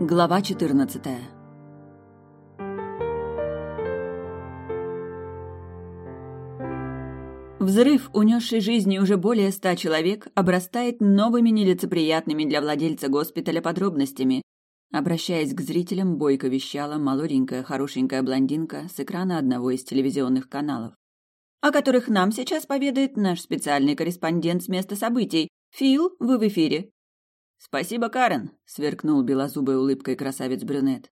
Глава 14. Взрыв, унесший жизни уже более ста человек, обрастает новыми нелицеприятными для владельца госпиталя подробностями. Обращаясь к зрителям, бойко вещала молоденькая хорошенькая блондинка с экрана одного из телевизионных каналов, о которых нам сейчас поведает наш специальный корреспондент с места событий. Фил, вы в эфире. «Спасибо, Карен», — сверкнул белозубой улыбкой красавец-брюнет.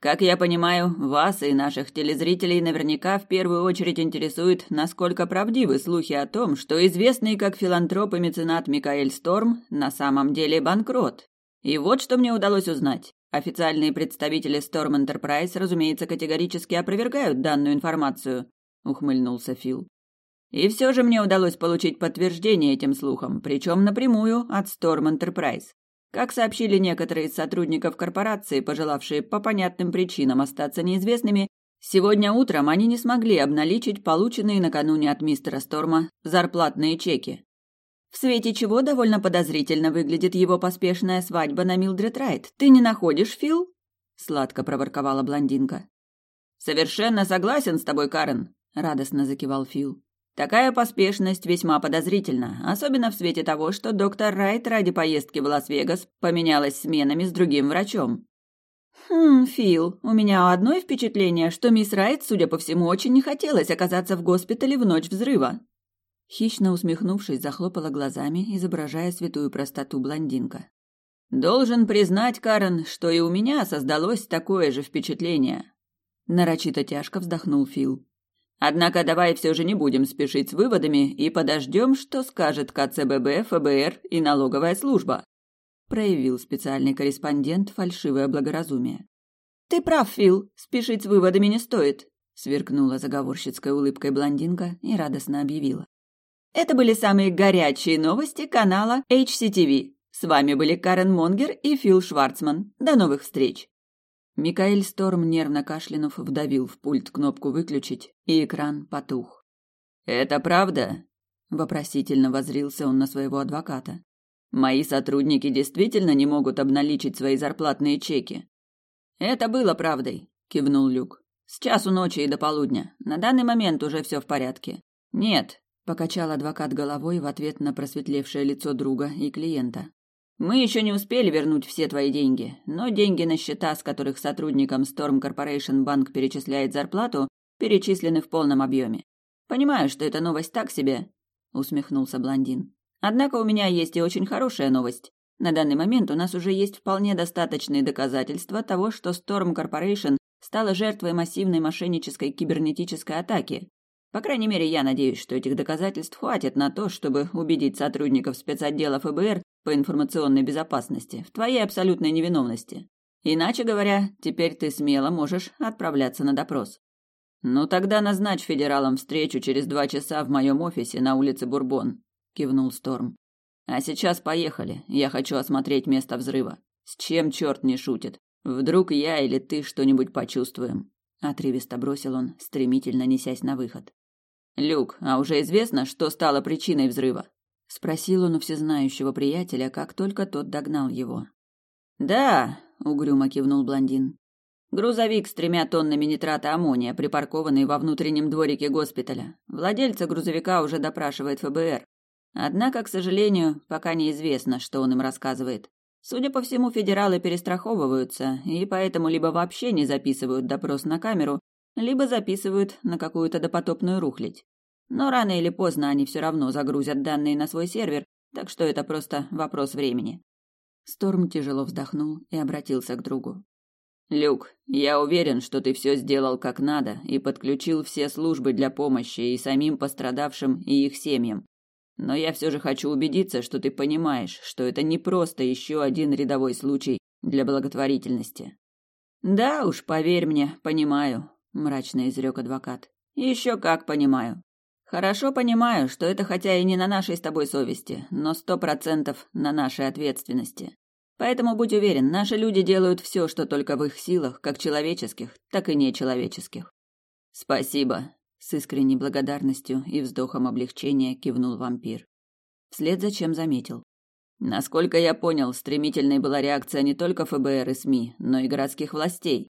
«Как я понимаю, вас и наших телезрителей наверняка в первую очередь интересует, насколько правдивы слухи о том, что известный как филантроп и меценат Микаэль Сторм на самом деле банкрот. И вот что мне удалось узнать. Официальные представители Storm Enterprise, разумеется, категорически опровергают данную информацию», — ухмыльнулся Фил. И все же мне удалось получить подтверждение этим слухам, причем напрямую от Storm Enterprise. Как сообщили некоторые из сотрудников корпорации, пожелавшие по понятным причинам остаться неизвестными, сегодня утром они не смогли обналичить полученные накануне от мистера Сторма зарплатные чеки. В свете чего довольно подозрительно выглядит его поспешная свадьба на Милдред Райт. Ты не находишь, Фил? сладко проворковала блондинка. Совершенно согласен с тобой, Карен, радостно закивал Фил. Такая поспешность весьма подозрительна, особенно в свете того, что доктор Райт ради поездки в Лас-Вегас поменялась сменами с другим врачом. «Хм, Фил, у меня одно впечатление, что мисс Райт, судя по всему, очень не хотелось оказаться в госпитале в ночь взрыва». Хищно усмехнувшись, захлопала глазами, изображая святую простоту блондинка. «Должен признать, Карен, что и у меня создалось такое же впечатление». Нарочито тяжко вздохнул Фил. Однако давай все же не будем спешить с выводами и подождем, что скажет КЦББ, ФБР и налоговая служба. Проявил специальный корреспондент фальшивое благоразумие. Ты прав, Фил, спешить с выводами не стоит, сверкнула заговорщицкой улыбкой блондинка и радостно объявила. Это были самые горячие новости канала HCTV. С вами были Карен Монгер и Фил Шварцман. До новых встреч. Микаэль Сторм, нервно кашлянув, вдавил в пульт кнопку «выключить», и экран потух. «Это правда?» – вопросительно возрился он на своего адвоката. «Мои сотрудники действительно не могут обналичить свои зарплатные чеки?» «Это было правдой», – кивнул Люк. «С часу ночи и до полудня. На данный момент уже все в порядке». «Нет», – покачал адвокат головой в ответ на просветлевшее лицо друга и клиента. Мы еще не успели вернуть все твои деньги, но деньги на счета, с которых сотрудникам Storm Corporation Bank перечисляет зарплату, перечислены в полном объеме. Понимаю, что эта новость так себе, усмехнулся блондин. Однако у меня есть и очень хорошая новость. На данный момент у нас уже есть вполне достаточные доказательства того, что Storm Corporation стала жертвой массивной мошеннической кибернетической атаки. По крайней мере, я надеюсь, что этих доказательств хватит на то, чтобы убедить сотрудников спецотдела ФБР по информационной безопасности в твоей абсолютной невиновности. Иначе говоря, теперь ты смело можешь отправляться на допрос. Ну тогда назначь федералам встречу через два часа в моем офисе на улице Бурбон, кивнул Сторм. А сейчас поехали. Я хочу осмотреть место взрыва. С чем черт не шутит? Вдруг я или ты что-нибудь почувствуем? Отрывисто бросил он, стремительно несясь на выход. Люк, а уже известно, что стало причиной взрыва? Спросил он у всезнающего приятеля, как только тот догнал его. Да, угрюмо кивнул блондин. Грузовик с тремя тоннами нитрата аммония, припаркованный во внутреннем дворике госпиталя. Владельца грузовика уже допрашивает ФБР. Однако, к сожалению, пока неизвестно, что он им рассказывает. Судя по всему, федералы перестраховываются, и поэтому либо вообще не записывают допрос на камеру, либо записывают на какую-то допотопную рухлядь. Но рано или поздно они все равно загрузят данные на свой сервер, так что это просто вопрос времени. Сторм тяжело вздохнул и обратился к другу. «Люк, я уверен, что ты все сделал как надо и подключил все службы для помощи и самим пострадавшим, и их семьям. Но я все же хочу убедиться, что ты понимаешь, что это не просто еще один рядовой случай для благотворительности». «Да уж, поверь мне, понимаю», – мрачно изрек адвокат. «Еще как понимаю. Хорошо понимаю, что это хотя и не на нашей с тобой совести, но сто процентов на нашей ответственности. Поэтому будь уверен, наши люди делают все, что только в их силах, как человеческих, так и нечеловеческих. Спасибо, с искренней благодарностью и вздохом облегчения кивнул вампир. Вслед за чем заметил. Насколько я понял, стремительной была реакция не только ФБР и СМИ, но и городских властей.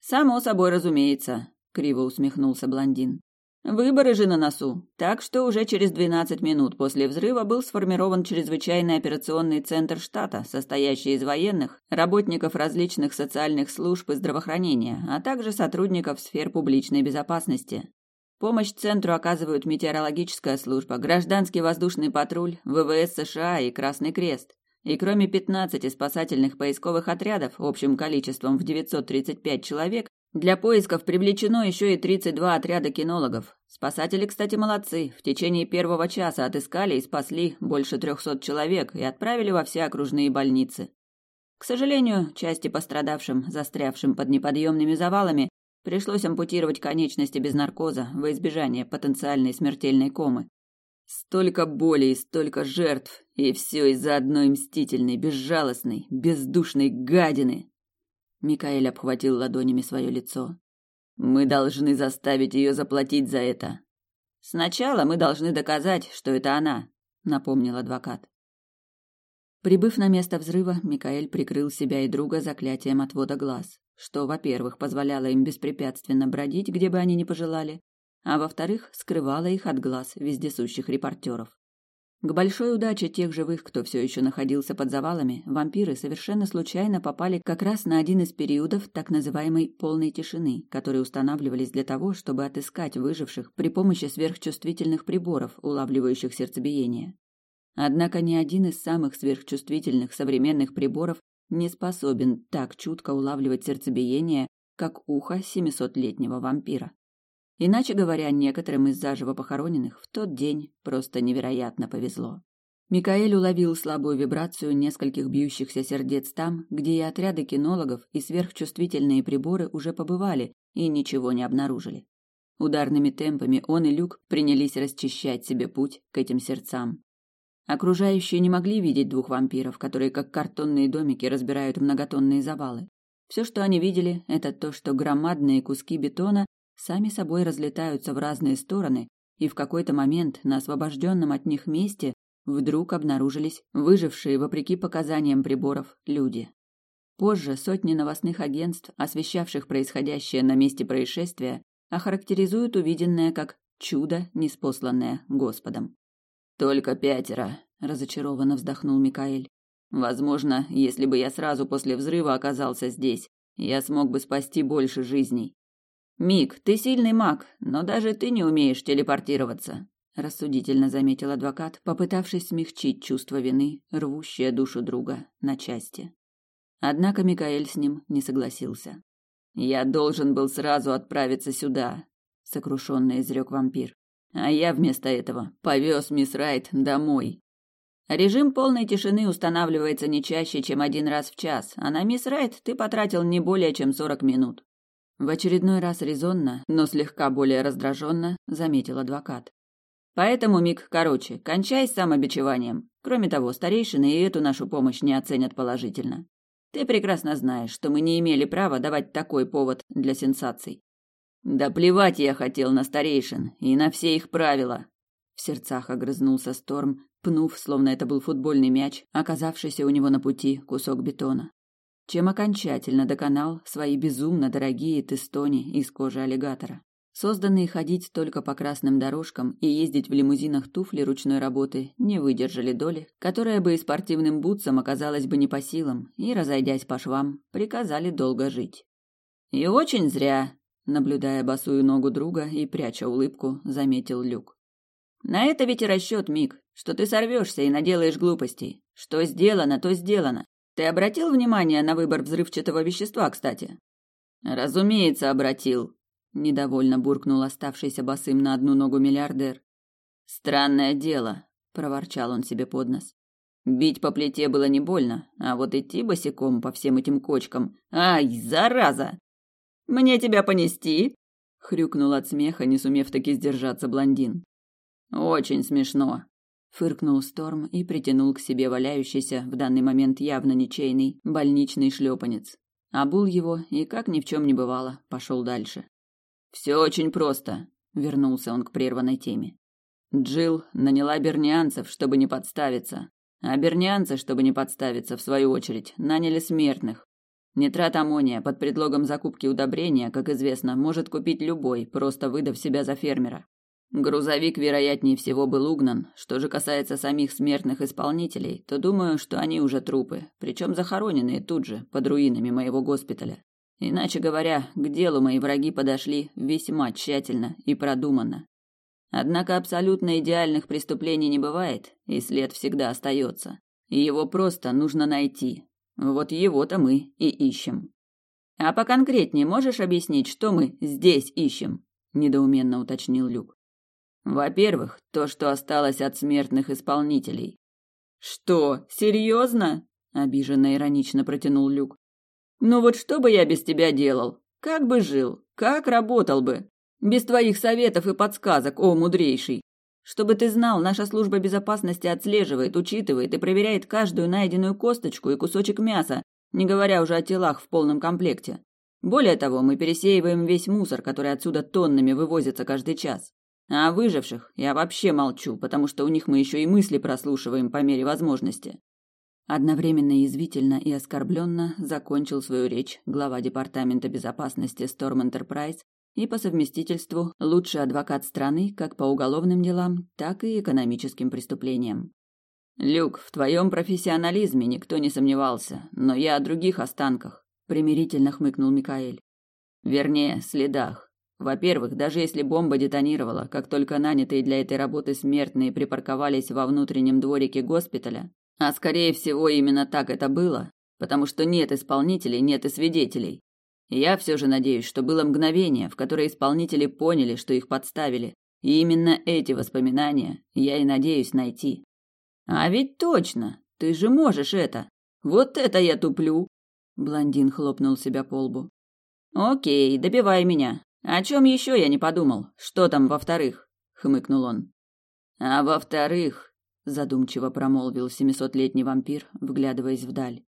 Само собой разумеется, криво усмехнулся блондин. Выборы же на носу, так что уже через 12 минут после взрыва был сформирован чрезвычайный операционный центр штата, состоящий из военных, работников различных социальных служб и здравоохранения, а также сотрудников сфер публичной безопасности. Помощь центру оказывают метеорологическая служба, гражданский воздушный патруль, ВВС США и Красный Крест. И кроме 15 спасательных поисковых отрядов общим количеством в 935 человек, для поисков привлечено еще и 32 отряда кинологов. Спасатели, кстати, молодцы. В течение первого часа отыскали и спасли больше 300 человек и отправили во все окружные больницы. К сожалению, части пострадавшим, застрявшим под неподъемными завалами, пришлось ампутировать конечности без наркоза во избежание потенциальной смертельной комы. Столько боли и столько жертв, и все из-за одной мстительной, безжалостной, бездушной гадины. Микаэль обхватил ладонями свое лицо. Мы должны заставить ее заплатить за это. Сначала мы должны доказать, что это она, напомнил адвокат. Прибыв на место взрыва, Микаэль прикрыл себя и друга заклятием отвода глаз, что, во-первых, позволяло им беспрепятственно бродить, где бы они ни пожелали, а во-вторых, скрывало их от глаз вездесущих репортеров. К большой удаче тех живых, кто все еще находился под завалами, вампиры совершенно случайно попали как раз на один из периодов так называемой полной тишины, которые устанавливались для того, чтобы отыскать выживших при помощи сверхчувствительных приборов, улавливающих сердцебиение. Однако ни один из самых сверхчувствительных современных приборов не способен так чутко улавливать сердцебиение, как ухо семисотлетнего вампира. Иначе говоря, некоторым из заживо похороненных в тот день просто невероятно повезло. Микаэль уловил слабую вибрацию нескольких бьющихся сердец там, где и отряды кинологов, и сверхчувствительные приборы уже побывали и ничего не обнаружили. Ударными темпами он и Люк принялись расчищать себе путь к этим сердцам. Окружающие не могли видеть двух вампиров, которые как картонные домики разбирают многотонные завалы. Все, что они видели, это то, что громадные куски бетона сами собой разлетаются в разные стороны, и в какой-то момент на освобожденном от них месте вдруг обнаружились выжившие, вопреки показаниям приборов, люди. Позже сотни новостных агентств, освещавших происходящее на месте происшествия, охарактеризуют увиденное как чудо, неспосланное Господом. «Только пятеро», – разочарованно вздохнул Микаэль. «Возможно, если бы я сразу после взрыва оказался здесь, я смог бы спасти больше жизней. Мик, ты сильный маг, но даже ты не умеешь телепортироваться, рассудительно заметил адвокат, попытавшись смягчить чувство вины, рвущее душу друга на части. Однако Микаэль с ним не согласился. Я должен был сразу отправиться сюда, сокрушенно изрек вампир. А я вместо этого повез мисс Райт домой. Режим полной тишины устанавливается не чаще, чем один раз в час, а на мисс Райт ты потратил не более чем сорок минут. В очередной раз резонно, но слегка более раздраженно, заметил адвокат. Поэтому, Мик, короче, кончай с самобичеванием. Кроме того, старейшины и эту нашу помощь не оценят положительно. Ты прекрасно знаешь, что мы не имели права давать такой повод для сенсаций. Да плевать я хотел на старейшин и на все их правила. В сердцах огрызнулся Сторм, пнув, словно это был футбольный мяч, оказавшийся у него на пути кусок бетона чем окончательно доконал свои безумно дорогие тестони из кожи аллигатора. Созданные ходить только по красным дорожкам и ездить в лимузинах туфли ручной работы не выдержали доли, которая бы и спортивным бутсам оказалась бы не по силам, и, разойдясь по швам, приказали долго жить. И очень зря, наблюдая босую ногу друга и пряча улыбку, заметил Люк. На это ведь и расчет, Мик, что ты сорвешься и наделаешь глупостей. Что сделано, то сделано. Ты обратил внимание на выбор взрывчатого вещества, кстати? Разумеется, обратил, недовольно буркнул оставшийся босым на одну ногу миллиардер. Странное дело, проворчал он себе под нос. Бить по плите было не больно, а вот идти босиком по всем этим кочкам. Ай, зараза! Мне тебя понести? хрюкнул от смеха, не сумев таки сдержаться блондин. Очень смешно, фыркнул Сторм и притянул к себе валяющийся в данный момент явно ничейный больничный шлепанец. Обул его и, как ни в чем не бывало, пошел дальше. Все очень просто, вернулся он к прерванной теме. Джил наняла бернианцев, чтобы не подставиться. А бернианцы, чтобы не подставиться, в свою очередь, наняли смертных. Нитрат аммония под предлогом закупки удобрения, как известно, может купить любой, просто выдав себя за фермера. Грузовик, вероятнее всего, был угнан. Что же касается самих смертных исполнителей, то думаю, что они уже трупы, причем захороненные тут же, под руинами моего госпиталя. Иначе говоря, к делу мои враги подошли весьма тщательно и продуманно. Однако абсолютно идеальных преступлений не бывает, и след всегда остается. И его просто нужно найти. Вот его-то мы и ищем. А поконкретнее можешь объяснить, что мы здесь ищем? недоуменно уточнил Люк. Во-первых, то, что осталось от смертных исполнителей. Что, серьезно? обиженно иронично протянул Люк. Ну вот что бы я без тебя делал? Как бы жил? Как работал бы? Без твоих советов и подсказок, о мудрейший. Чтобы ты знал, наша служба безопасности отслеживает, учитывает и проверяет каждую найденную косточку и кусочек мяса, не говоря уже о телах в полном комплекте. Более того, мы пересеиваем весь мусор, который отсюда тоннами вывозится каждый час. А о выживших я вообще молчу, потому что у них мы еще и мысли прослушиваем по мере возможности. Одновременно язвительно и оскорбленно закончил свою речь глава департамента безопасности Storm Enterprise и по совместительству лучший адвокат страны как по уголовным делам, так и экономическим преступлениям. Люк, в твоем профессионализме никто не сомневался, но я о других останках, примирительно хмыкнул Микаэль. Вернее, следах. Во-первых, даже если бомба детонировала, как только нанятые для этой работы смертные припарковались во внутреннем дворике госпиталя, а скорее всего именно так это было, потому что нет исполнителей, нет и свидетелей, я все же надеюсь, что было мгновение, в которое исполнители поняли, что их подставили, и именно эти воспоминания я и надеюсь найти. А ведь точно, ты же можешь это. Вот это я туплю. Блондин хлопнул себя по лбу. Окей, добивай меня. О чем еще я не подумал? Что там во-вторых? хмыкнул он. А во-вторых, задумчиво промолвил семисотлетний вампир, вглядываясь вдаль.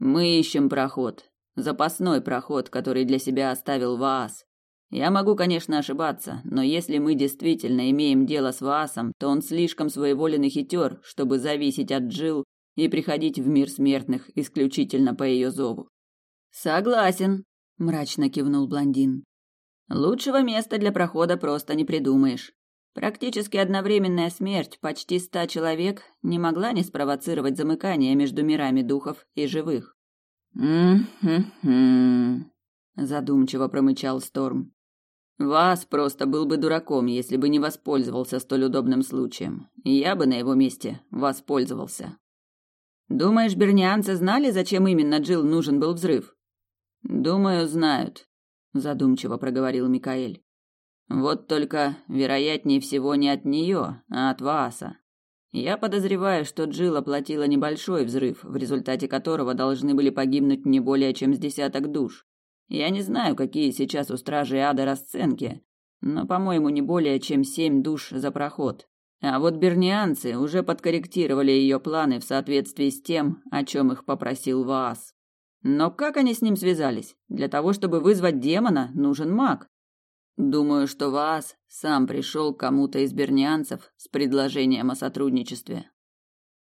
Мы ищем проход, Запасной проход, который для себя оставил Ваас. Я могу, конечно, ошибаться, но если мы действительно имеем дело с Ваасом, то он слишком своеволен и хитер, чтобы зависеть от Джил и приходить в мир смертных исключительно по ее зову. Согласен, мрачно кивнул блондин. Лучшего места для прохода просто не придумаешь. Практически одновременная смерть почти ста человек не могла не спровоцировать замыкание между мирами духов и живых. «М-хм-хм», задумчиво промычал Сторм. «Вас просто был бы дураком, если бы не воспользовался столь удобным случаем. Я бы на его месте воспользовался». «Думаешь, бернианцы знали, зачем именно Джил нужен был взрыв?» «Думаю, знают», задумчиво проговорил Микаэль. «Вот только, вероятнее всего, не от нее, а от Вааса. Я подозреваю, что Джилл оплатила небольшой взрыв, в результате которого должны были погибнуть не более чем с десяток душ. Я не знаю, какие сейчас у стражей ада расценки, но, по-моему, не более чем семь душ за проход. А вот бернианцы уже подкорректировали ее планы в соответствии с тем, о чем их попросил Ваас. Но как они с ним связались? Для того, чтобы вызвать демона, нужен маг. Думаю, что Ваас сам пришел кому-то из бернианцев с предложением о сотрудничестве.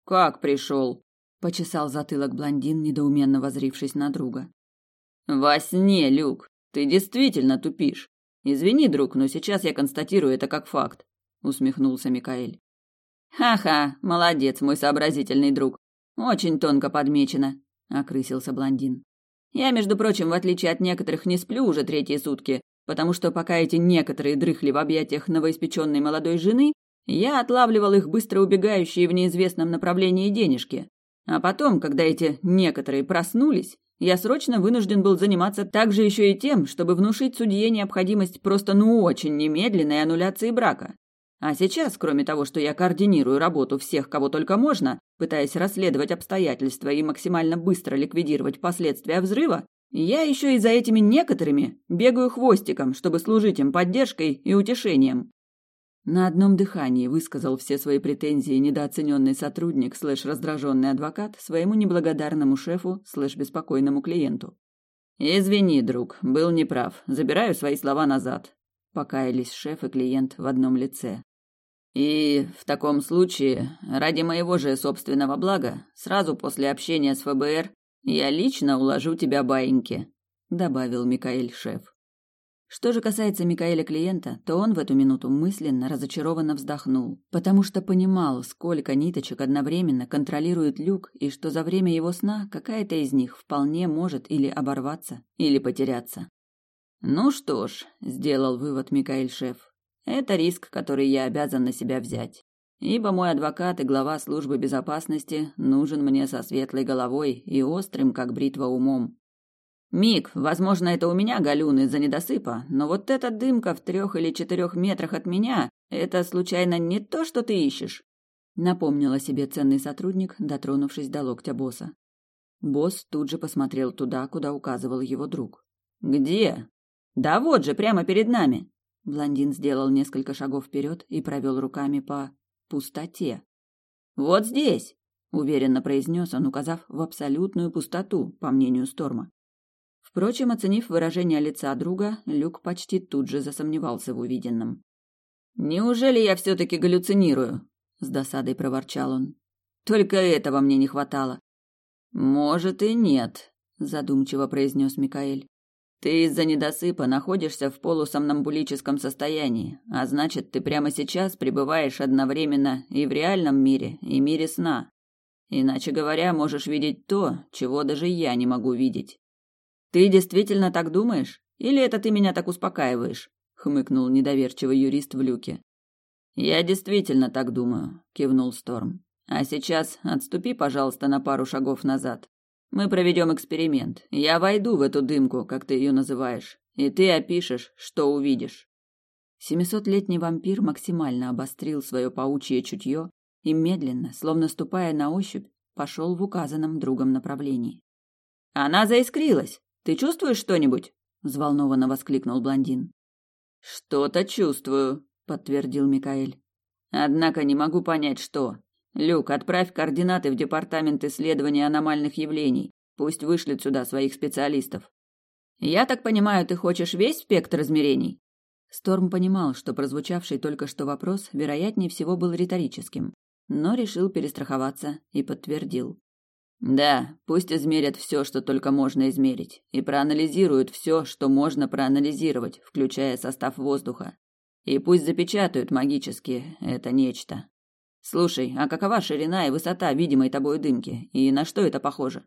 Как пришел? почесал затылок блондин, недоуменно возрившись на друга. Во сне, Люк, ты действительно тупишь. Извини, друг, но сейчас я констатирую это как факт, усмехнулся Микаэль. Ха-ха, молодец, мой сообразительный друг. Очень тонко подмечено, окрысился блондин. Я, между прочим, в отличие от некоторых, не сплю уже третьи сутки, потому что пока эти некоторые дрыхли в объятиях новоиспеченной молодой жены, я отлавливал их быстро убегающие в неизвестном направлении денежки. А потом, когда эти некоторые проснулись, я срочно вынужден был заниматься также еще и тем, чтобы внушить судье необходимость просто ну очень немедленной аннуляции брака. А сейчас, кроме того, что я координирую работу всех, кого только можно, пытаясь расследовать обстоятельства и максимально быстро ликвидировать последствия взрыва, я еще и за этими некоторыми бегаю хвостиком, чтобы служить им поддержкой и утешением. На одном дыхании высказал все свои претензии недооцененный сотрудник слэш раздраженный адвокат своему неблагодарному шефу слэш беспокойному клиенту. «Извини, друг, был неправ. Забираю свои слова назад», — покаялись шеф и клиент в одном лице. И в таком случае, ради моего же собственного блага, сразу после общения с ФБР я лично уложу тебя баиньки, добавил Микаэль шеф. Что же касается Микаэля клиента, то он в эту минуту мысленно разочарованно вздохнул, потому что понимал, сколько ниточек одновременно контролирует люк и что за время его сна какая-то из них вполне может или оборваться, или потеряться. Ну что ж, сделал вывод Микаэль шеф. Это риск, который я обязан на себя взять. Ибо мой адвокат и глава службы безопасности нужен мне со светлой головой и острым, как бритва, умом. Миг, возможно, это у меня галюн из-за недосыпа, но вот эта дымка в трех или четырех метрах от меня – это случайно не то, что ты ищешь? Напомнила себе ценный сотрудник, дотронувшись до локтя босса. Босс тут же посмотрел туда, куда указывал его друг. Где? Да вот же, прямо перед нами. Блондин сделал несколько шагов вперед и провел руками по пустоте. Вот здесь, уверенно произнес он, указав в абсолютную пустоту, по мнению Сторма. Впрочем, оценив выражение лица друга, Люк почти тут же засомневался в увиденном. «Неужели я все-таки галлюцинирую?» – с досадой проворчал он. «Только этого мне не хватало». «Может и нет», – задумчиво произнес Микаэль. «Ты из-за недосыпа находишься в полусомнамбулическом состоянии, а значит, ты прямо сейчас пребываешь одновременно и в реальном мире, и мире сна. Иначе говоря, можешь видеть то, чего даже я не могу видеть. Ты действительно так думаешь? Или это ты меня так успокаиваешь? хмыкнул недоверчивый юрист в люке. Я действительно так думаю, кивнул Сторм. А сейчас отступи, пожалуйста, на пару шагов назад. Мы проведем эксперимент. Я войду в эту дымку, как ты ее называешь, и ты опишешь, что увидишь. Семисотлетний вампир максимально обострил свое паучье чутье и медленно, словно ступая на ощупь, пошел в указанном другом направлении. Она заискрилась. Ты чувствуешь что-нибудь? взволнованно воскликнул блондин. Что-то чувствую, подтвердил Микаэль. Однако не могу понять, что. Люк, отправь координаты в департамент исследования аномальных явлений. Пусть вышлют сюда своих специалистов. Я так понимаю, ты хочешь весь спектр измерений? Сторм понимал, что прозвучавший только что вопрос, вероятнее всего, был риторическим, но решил перестраховаться и подтвердил. Да, пусть измерят все, что только можно измерить, и проанализируют все, что можно проанализировать, включая состав воздуха. И пусть запечатают магически это нечто. Слушай, а какова ширина и высота видимой тобой дымки, и на что это похоже?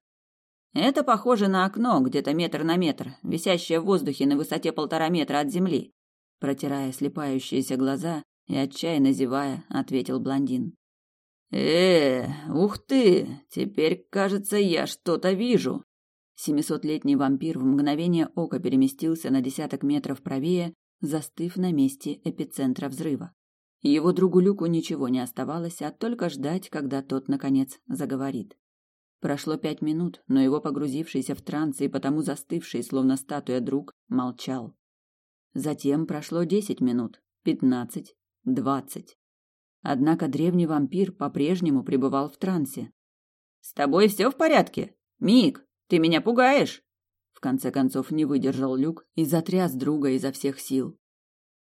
Это похоже на окно, где-то метр на метр, висящее в воздухе на высоте полтора метра от земли. Протирая слепающиеся глаза и отчаянно зевая, ответил блондин. Э, ух ты, теперь, кажется, я что-то вижу. Семисотлетний вампир в мгновение ока переместился на десяток метров правее, застыв на месте эпицентра взрыва. Его другу Люку ничего не оставалось, а только ждать, когда тот, наконец, заговорит. Прошло пять минут, но его погрузившийся в транс и потому застывший, словно статуя друг, молчал. Затем прошло десять минут, пятнадцать, двадцать. Однако древний вампир по-прежнему пребывал в трансе. «С тобой все в порядке? Мик, ты меня пугаешь!» В конце концов не выдержал Люк и затряс друга изо всех сил.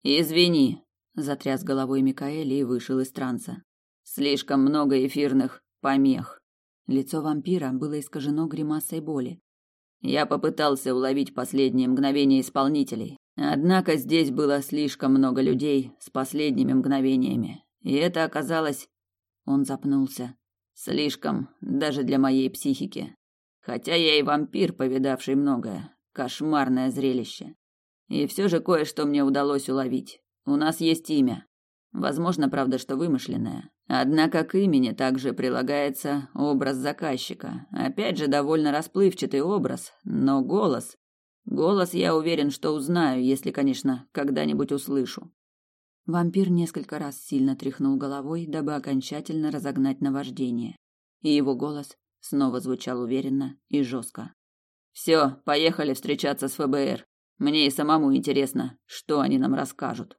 «Извини», — затряс головой Микаэль и вышел из транса. «Слишком много эфирных помех». Лицо вампира было искажено гримасой боли. Я попытался уловить последние мгновения исполнителей, однако здесь было слишком много людей с последними мгновениями, и это оказалось... Он запнулся. Слишком, даже для моей психики. Хотя я и вампир, повидавший многое. Кошмарное зрелище. И все же кое-что мне удалось уловить. У нас есть имя. Возможно, правда, что вымышленное. Однако к имени также прилагается образ заказчика. Опять же, довольно расплывчатый образ, но голос... Голос я уверен, что узнаю, если, конечно, когда-нибудь услышу. Вампир несколько раз сильно тряхнул головой, дабы окончательно разогнать наваждение. И его голос снова звучал уверенно и жестко. «Все, поехали встречаться с ФБР. Мне и самому интересно, что они нам расскажут».